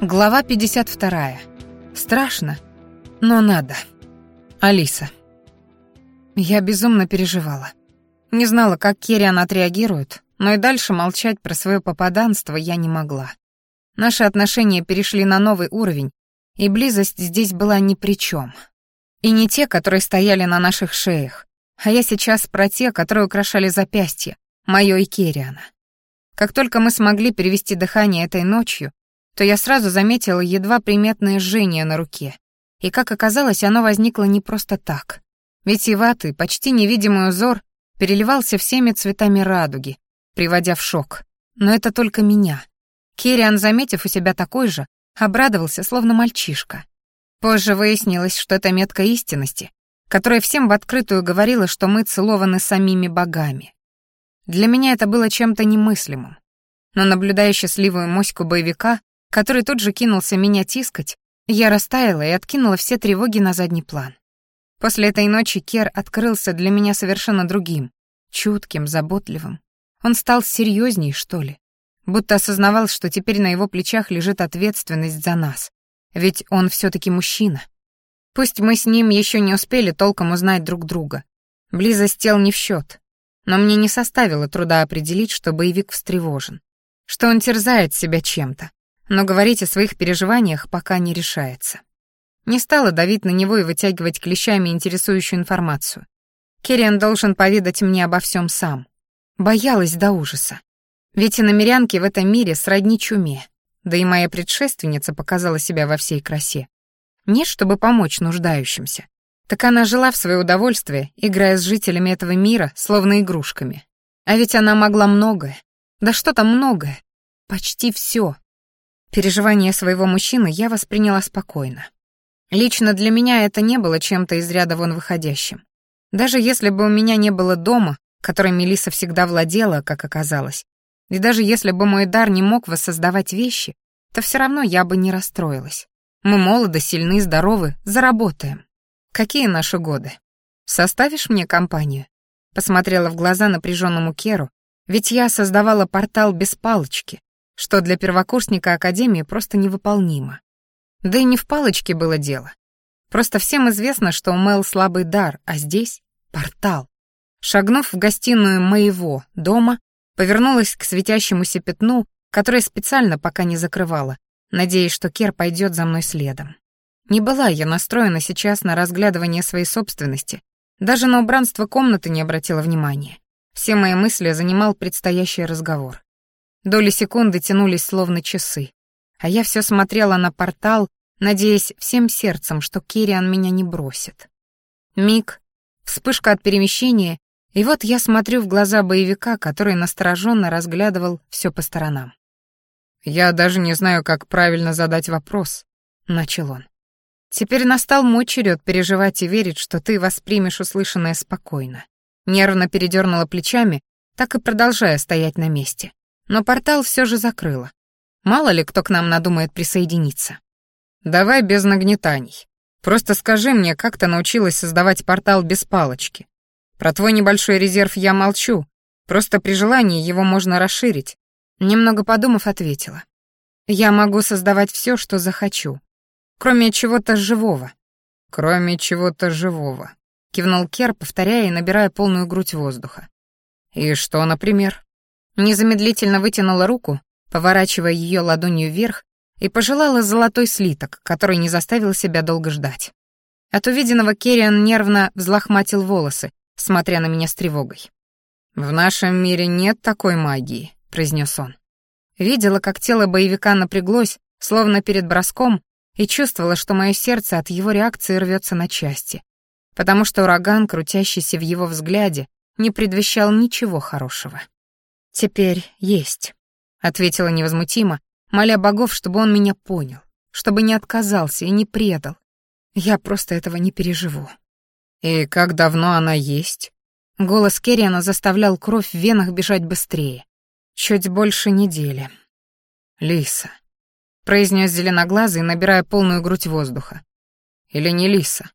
Глава 52. Страшно, но надо. Алиса. Я безумно переживала. Не знала, как Кириан отреагирует, но и дальше молчать про свое попаданство я не могла. Наши отношения перешли на новый уровень, и близость здесь была ни при чем. И не те, которые стояли на наших шеях, а я сейчас про те, которые украшали запястье, моё и Керриана. Как только мы смогли перевести дыхание этой ночью, то я сразу заметила едва приметное жжение на руке. И, как оказалось, оно возникло не просто так. Витиеватый, почти невидимый узор переливался всеми цветами радуги, приводя в шок. Но это только меня. Кириан, заметив у себя такой же, обрадовался, словно мальчишка. Позже выяснилось, что это метка истинности, которая всем в открытую говорила, что мы целованы самими богами. Для меня это было чем-то немыслимым. Но, наблюдая счастливую моську боевика, который тут же кинулся меня тискать, я растаяла и откинула все тревоги на задний план. После этой ночи Кер открылся для меня совершенно другим, чутким, заботливым. Он стал серьезней, что ли. Будто осознавал, что теперь на его плечах лежит ответственность за нас. Ведь он все таки мужчина. Пусть мы с ним еще не успели толком узнать друг друга. Близость тел не в счет, но мне не составило труда определить, что боевик встревожен, что он терзает себя чем-то но говорить о своих переживаниях пока не решается. Не стала давить на него и вытягивать клещами интересующую информацию. Керриан должен поведать мне обо всем сам. Боялась до ужаса. Ведь и намерянки в этом мире сродни чуме. Да и моя предшественница показала себя во всей красе. Не чтобы помочь нуждающимся. Так она жила в свое удовольствие, играя с жителями этого мира, словно игрушками. А ведь она могла многое. Да что там многое? Почти все, Переживания своего мужчины я восприняла спокойно. Лично для меня это не было чем-то из ряда вон выходящим. Даже если бы у меня не было дома, которым Мелиса всегда владела, как оказалось, и даже если бы мой дар не мог воссоздавать вещи, то все равно я бы не расстроилась. Мы молоды, сильны, здоровы, заработаем. Какие наши годы? Составишь мне компанию? Посмотрела в глаза напряженному Керу, ведь я создавала портал без палочки, что для первокурсника Академии просто невыполнимо. Да и не в палочке было дело. Просто всем известно, что у Мэл слабый дар, а здесь — портал. Шагнув в гостиную моего дома, повернулась к светящемуся пятну, которое специально пока не закрывала, надеясь, что Кер пойдет за мной следом. Не была я настроена сейчас на разглядывание своей собственности, даже на убранство комнаты не обратила внимания. Все мои мысли занимал предстоящий разговор. Доли секунды тянулись словно часы. А я все смотрела на портал, надеясь всем сердцем, что Кириан меня не бросит. Миг, вспышка от перемещения, и вот я смотрю в глаза боевика, который настороженно разглядывал все по сторонам. «Я даже не знаю, как правильно задать вопрос», — начал он. «Теперь настал мой черед переживать и верить, что ты воспримешь услышанное спокойно». Нервно передернула плечами, так и продолжая стоять на месте но портал все же закрыла. Мало ли кто к нам надумает присоединиться. Давай без нагнетаний. Просто скажи мне, как ты научилась создавать портал без палочки. Про твой небольшой резерв я молчу, просто при желании его можно расширить. Немного подумав, ответила. Я могу создавать все, что захочу. Кроме чего-то живого. Кроме чего-то живого. Кивнул Кер, повторяя и набирая полную грудь воздуха. И что, например? Незамедлительно вытянула руку, поворачивая ее ладонью вверх, и пожелала золотой слиток, который не заставил себя долго ждать. От увиденного Керриан нервно взлохматил волосы, смотря на меня с тревогой. «В нашем мире нет такой магии», — произнес он. Видела, как тело боевика напряглось, словно перед броском, и чувствовала, что мое сердце от его реакции рвется на части, потому что ураган, крутящийся в его взгляде, не предвещал ничего хорошего. «Теперь есть», — ответила невозмутимо, моля богов, чтобы он меня понял, чтобы не отказался и не предал. Я просто этого не переживу. «И как давно она есть?» Голос Керриана заставлял кровь в венах бежать быстрее. «Чуть больше недели». «Лиса», — произнес зеленоглазый, набирая полную грудь воздуха. «Или не лиса?»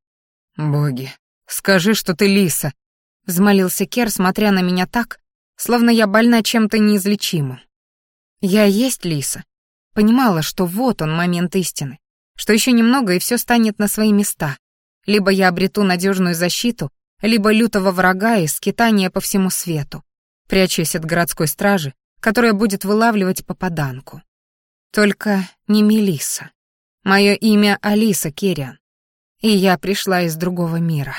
«Боги, скажи, что ты лиса!» — взмолился Кер, смотря на меня так, словно я больна чем-то неизлечимым. Я есть Лиса. Понимала, что вот он момент истины, что еще немного и все станет на свои места. Либо я обрету надежную защиту, либо лютого врага и скитания по всему свету, прячась от городской стражи, которая будет вылавливать попаданку. Только не Мелиса. Мое имя Алиса Керриан, и я пришла из другого мира.